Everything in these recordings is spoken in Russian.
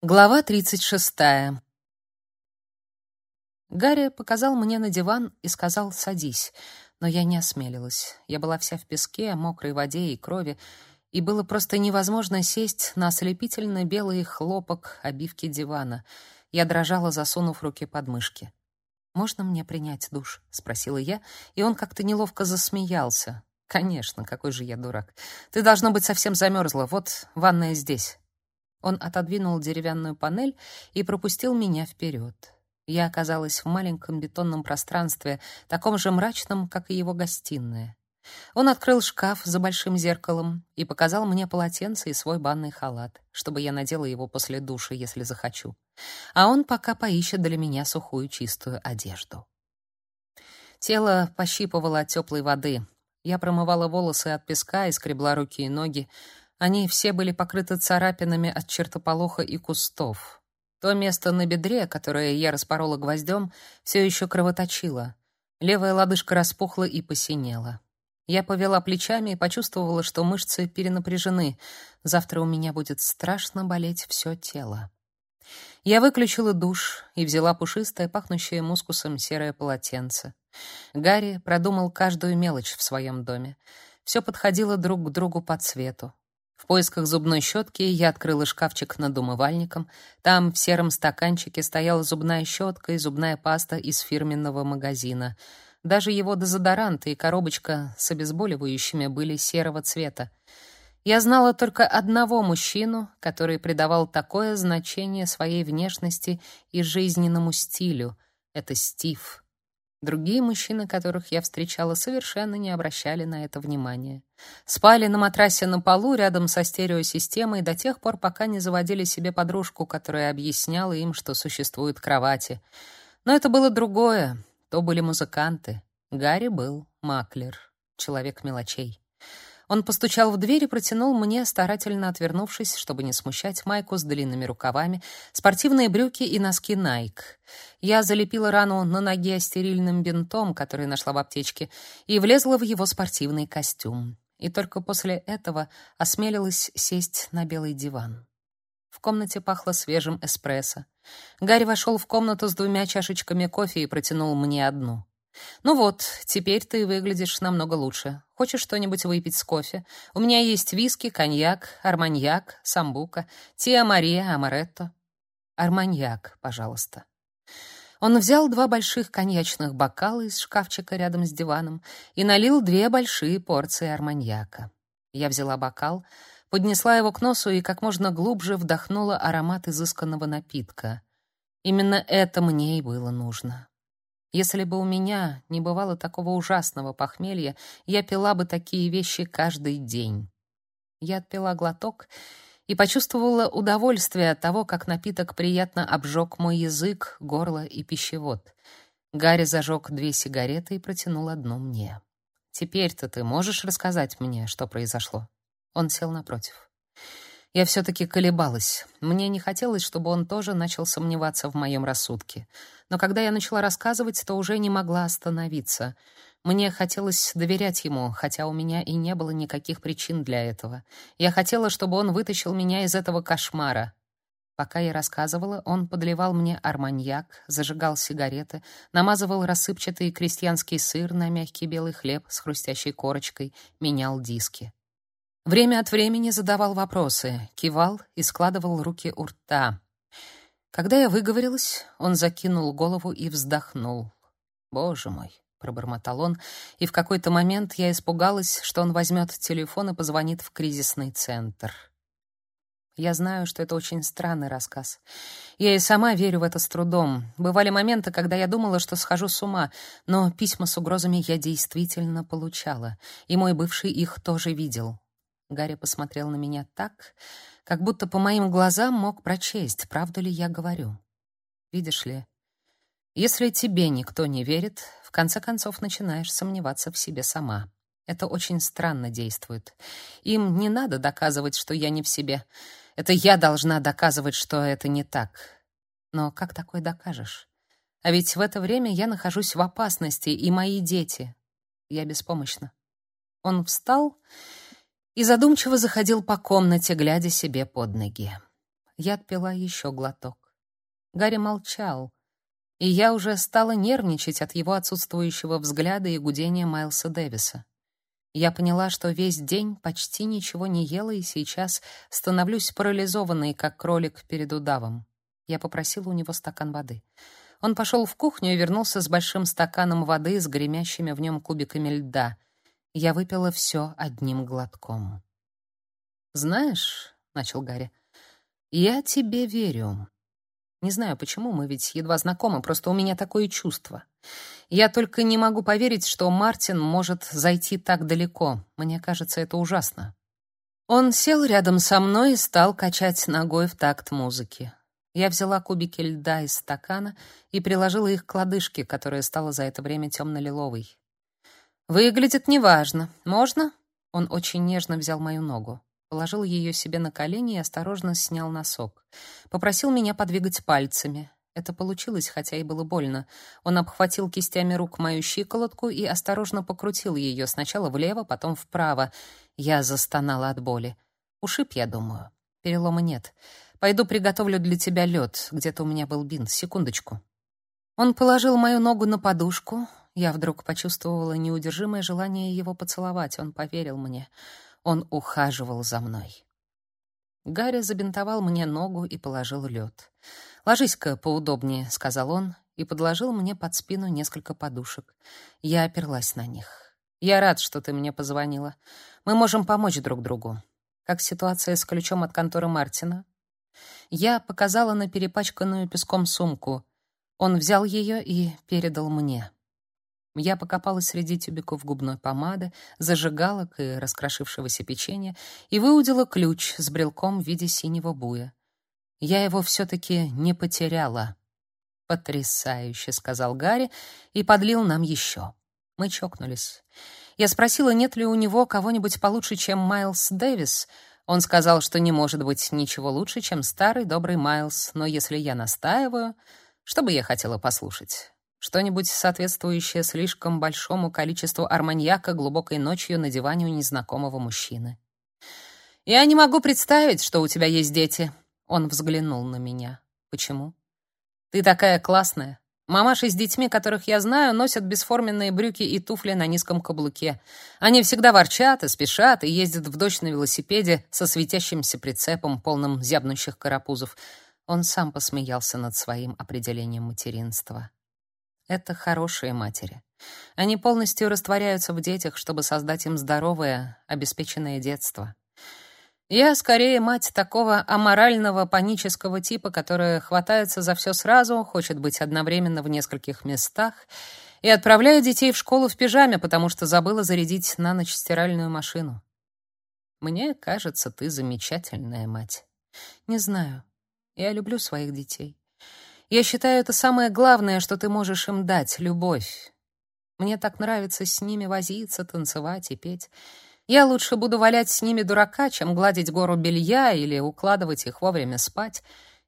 Глава 36. Гарри показал мне на диван и сказал «садись», но я не осмелилась. Я была вся в песке, мокрой воде и крови, и было просто невозможно сесть на ослепительно белый хлопок обивки дивана. Я дрожала, засунув руки под мышки. «Можно мне принять душ?» — спросила я, и он как-то неловко засмеялся. «Конечно, какой же я дурак. Ты, должно быть, совсем замерзла. Вот ванная здесь». Он отодвинул деревянную панель и пропустил меня вперед. Я оказалась в маленьком бетонном пространстве, таком же мрачном, как и его гостиная. Он открыл шкаф за большим зеркалом и показал мне полотенце и свой банный халат, чтобы я надела его после душа, если захочу. А он пока поищет для меня сухую чистую одежду. Тело пощипывало от теплой воды. Я промывала волосы от песка и скребла руки и ноги, они все были покрыты царапинами от чертополоха и кустов. То место на бедре, которое я распорола гвоздем, все еще кровоточило. Левая лодыжка распухла и посинела. Я повела плечами и почувствовала, что мышцы перенапряжены. Завтра у меня будет страшно болеть все тело. Я выключила душ и взяла пушистое, пахнущее мускусом серое полотенце. Гарри продумал каждую мелочь в своем доме. Все подходило друг к другу по цвету. В поисках зубной щетки я открыла шкафчик над умывальником. Там в сером стаканчике стояла зубная щетка и зубная паста из фирменного магазина. Даже его дезодоранты и коробочка с обезболивающими были серого цвета. Я знала только одного мужчину, который придавал такое значение своей внешности и жизненному стилю. Это Стив. Другие мужчины, которых я встречала, совершенно не обращали на это внимания. Спали на матрасе на полу рядом со стереосистемой до тех пор, пока не заводили себе подружку, которая объясняла им, что существуют кровати. Но это было другое. То были музыканты. Гарри был маклер, человек мелочей. Он постучал в дверь и протянул мне, старательно отвернувшись, чтобы не смущать майку с длинными рукавами, спортивные брюки и носки Nike. Я залепила рану на ноге стерильным бинтом, который нашла в аптечке, и влезла в его спортивный костюм. И только после этого осмелилась сесть на белый диван. В комнате пахло свежим эспрессо. Гарри вошел в комнату с двумя чашечками кофе и протянул мне одну. Ну вот, теперь ты выглядишь намного лучше. Хочешь что-нибудь выпить с кофе? У меня есть виски, коньяк, арманьяк, самбука, тиа мария, амаретто. Арманьяк, пожалуйста. Он взял два больших коньячных бокала из шкафчика рядом с диваном и налил две большие порции арманьяка. Я взяла бокал, поднесла его к носу и как можно глубже вдохнула аромат изысканного напитка. Именно это мне и было нужно. Если бы у меня не бывало такого ужасного похмелья, я пила бы такие вещи каждый день. Я отпила глоток и почувствовала удовольствие от того, как напиток приятно обжег мой язык, горло и пищевод. Гарри зажег две сигареты и протянул одну мне. «Теперь-то ты можешь рассказать мне, что произошло?» Он сел напротив. Я все-таки колебалась. Мне не хотелось, чтобы он тоже начал сомневаться в моем рассудке. Но когда я начала рассказывать, то уже не могла остановиться. Мне хотелось доверять ему, хотя у меня и не было никаких причин для этого. Я хотела, чтобы он вытащил меня из этого кошмара. Пока я рассказывала, он подливал мне арманьяк, зажигал сигареты, намазывал рассыпчатый крестьянский сыр на мягкий белый хлеб с хрустящей корочкой, менял диски. Время от времени задавал вопросы, кивал и складывал руки у рта. Когда я выговорилась, он закинул голову и вздохнул. «Боже мой!» — пробормотал он, и в какой-то момент я испугалась, что он возьмет телефон и позвонит в кризисный центр. Я знаю, что это очень странный рассказ. Я и сама верю в это с трудом. Бывали моменты, когда я думала, что схожу с ума, но письма с угрозами я действительно получала, и мой бывший их тоже видел. Гарри посмотрел на меня так, как будто по моим глазам мог прочесть, правду ли я говорю. Видишь ли, если тебе никто не верит, в конце концов начинаешь сомневаться в себе сама. Это очень странно действует. Им не надо доказывать, что я не в себе. Это я должна доказывать, что это не так. Но как такое докажешь? А ведь в это время я нахожусь в опасности, и мои дети. Я беспомощна. Он встал и задумчиво заходил по комнате, глядя себе под ноги. Я отпила еще глоток. Гарри молчал, и я уже стала нервничать от его отсутствующего взгляда и гудения Майлса Дэвиса. Я поняла, что весь день почти ничего не ела и сейчас становлюсь парализованной, как кролик перед удавом. Я попросила у него стакан воды. Он пошел в кухню и вернулся с большим стаканом воды с гремящими в нем кубиками льда. Я выпила все одним глотком. «Знаешь», — начал Гарри, — «я тебе верю. Не знаю почему, мы ведь едва знакомы, просто у меня такое чувство. Я только не могу поверить, что Мартин может зайти так далеко. Мне кажется, это ужасно. Он сел рядом со мной и стал качать ногой в такт музыки. Я взяла кубики льда из стакана и приложила их к лодыжке, которая стала за это время темно-лиловой. «Выглядит неважно. Можно?» Он очень нежно взял мою ногу положил ее себе на колени и осторожно снял носок. Попросил меня подвигать пальцами. Это получилось, хотя и было больно. Он обхватил кистями рук мою щиколотку и осторожно покрутил ее сначала влево, потом вправо. Я застонала от боли. Ушиб, я думаю. Перелома нет. Пойду приготовлю для тебя лед. Где-то у меня был бинт. Секундочку. Он положил мою ногу на подушку. Я вдруг почувствовала неудержимое желание его поцеловать. Он поверил мне. Он ухаживал за мной. Гарри забинтовал мне ногу и положил лед. «Ложись-ка поудобнее», — сказал он, и подложил мне под спину несколько подушек. Я оперлась на них. «Я рад, что ты мне позвонила. Мы можем помочь друг другу. Как ситуация с ключом от конторы Мартина?» Я показала на перепачканную песком сумку. Он взял ее и передал мне. Я покопалась среди тюбиков губной помады, зажигалок и раскрошившегося печенья и выудила ключ с брелком в виде синего буя. Я его все-таки не потеряла. «Потрясающе», — сказал Гарри и подлил нам еще. Мы чокнулись. Я спросила, нет ли у него кого-нибудь получше, чем Майлз Дэвис. Он сказал, что не может быть ничего лучше, чем старый добрый Майлз, но если я настаиваю, что бы я хотела послушать? Что-нибудь соответствующее слишком большому количеству арманьяка глубокой ночью на диване у незнакомого мужчины. «Я не могу представить, что у тебя есть дети». Он взглянул на меня. «Почему?» «Ты такая классная. Мамаши с детьми, которых я знаю, носят бесформенные брюки и туфли на низком каблуке. Они всегда ворчат и спешат и ездят в дождь на велосипеде со светящимся прицепом, полным зябнущих карапузов. Он сам посмеялся над своим определением материнства. Это хорошие матери. Они полностью растворяются в детях, чтобы создать им здоровое, обеспеченное детство. Я скорее мать такого аморального панического типа, которая хватается за все сразу, хочет быть одновременно в нескольких местах и отправляет детей в школу в пижаме, потому что забыла зарядить на ночь стиральную машину. Мне кажется, ты замечательная мать. Не знаю. Я люблю своих детей. Я считаю, это самое главное, что ты можешь им дать — любовь. Мне так нравится с ними возиться, танцевать и петь. Я лучше буду валять с ними дурака, чем гладить гору белья или укладывать их вовремя спать.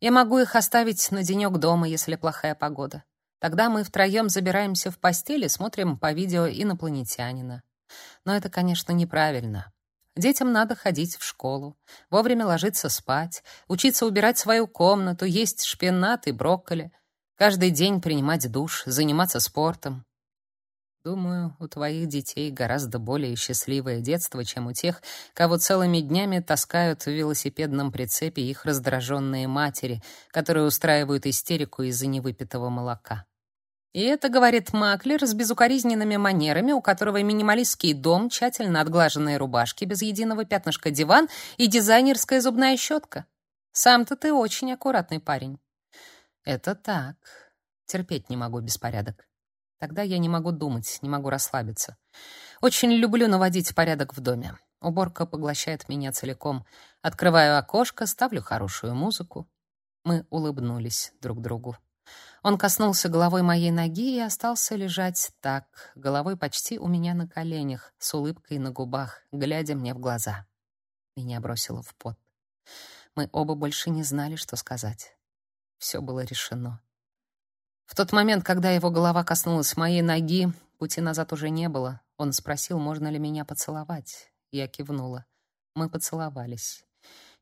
Я могу их оставить на денек дома, если плохая погода. Тогда мы втроем забираемся в постель и смотрим по видео инопланетянина. Но это, конечно, неправильно. Детям надо ходить в школу, вовремя ложиться спать, учиться убирать свою комнату, есть шпинат и брокколи, каждый день принимать душ, заниматься спортом. Думаю, у твоих детей гораздо более счастливое детство, чем у тех, кого целыми днями таскают в велосипедном прицепе их раздраженные матери, которые устраивают истерику из-за невыпитого молока. И это, говорит маклер, с безукоризненными манерами, у которого минималистский дом, тщательно отглаженные рубашки, без единого пятнышка диван и дизайнерская зубная щетка. Сам-то ты очень аккуратный парень. Это так. Терпеть не могу беспорядок. Тогда я не могу думать, не могу расслабиться. Очень люблю наводить порядок в доме. Уборка поглощает меня целиком. Открываю окошко, ставлю хорошую музыку. Мы улыбнулись друг другу. Он коснулся головой моей ноги и остался лежать так, головой почти у меня на коленях, с улыбкой на губах, глядя мне в глаза. Меня бросило в пот. Мы оба больше не знали, что сказать. Все было решено. В тот момент, когда его голова коснулась моей ноги, пути назад уже не было. Он спросил, можно ли меня поцеловать. Я кивнула. Мы поцеловались.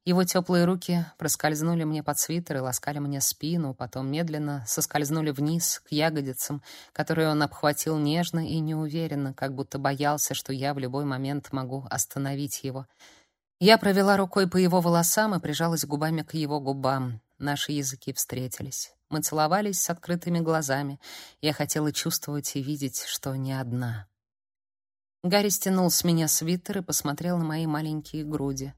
Его теплые руки проскользнули мне под свитер и ласкали мне спину, потом медленно соскользнули вниз к ягодицам, которые он обхватил нежно и неуверенно, как будто боялся, что я в любой момент могу остановить его. Я провела рукой по его волосам и прижалась губами к его губам. Наши языки встретились. Мы целовались с открытыми глазами. Я хотела чувствовать и видеть, что не одна. Гарри стянул с меня свитер и посмотрел на мои маленькие груди.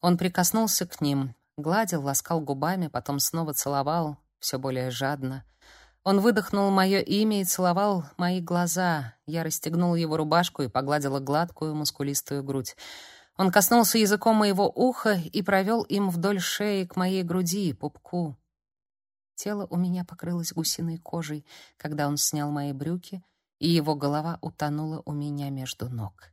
Он прикоснулся к ним, гладил, ласкал губами, потом снова целовал, все более жадно. Он выдохнул мое имя и целовал мои глаза. Я расстегнула его рубашку и погладила гладкую, мускулистую грудь. Он коснулся языком моего уха и провел им вдоль шеи к моей груди, пупку. Тело у меня покрылось гусиной кожей, когда он снял мои брюки — и его голова утонула у меня между ног.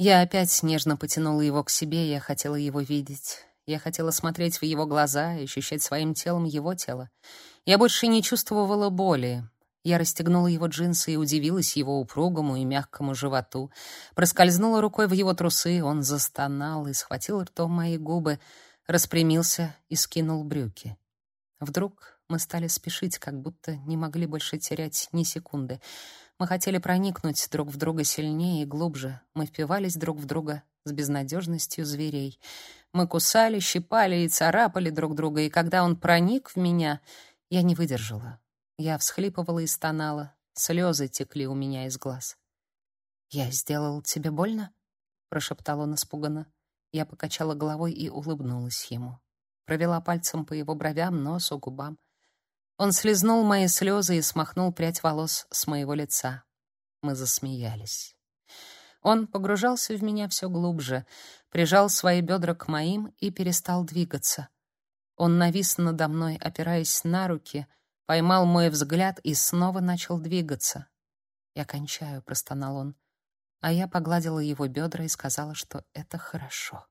Я опять нежно потянула его к себе, я хотела его видеть. Я хотела смотреть в его глаза ощущать своим телом его тело. Я больше не чувствовала боли. Я расстегнула его джинсы и удивилась его упругому и мягкому животу. Проскользнула рукой в его трусы, он застонал и схватил ртом мои губы, распрямился и скинул брюки. Вдруг мы стали спешить, как будто не могли больше терять ни секунды. Мы хотели проникнуть друг в друга сильнее и глубже. Мы впивались друг в друга с безнадежностью зверей. Мы кусали, щипали и царапали друг друга, и когда он проник в меня, я не выдержала. Я всхлипывала и стонала. Слезы текли у меня из глаз. «Я сделал тебе больно?» — прошептал он испуганно. Я покачала головой и улыбнулась ему. Провела пальцем по его бровям, носу, губам. Он слезнул мои слезы и смахнул прядь волос с моего лица. Мы засмеялись. Он погружался в меня все глубже, прижал свои бедра к моим и перестал двигаться. Он навис надо мной, опираясь на руки, поймал мой взгляд и снова начал двигаться. «Я кончаю», — простонал он. А я погладила его бедра и сказала, что это хорошо.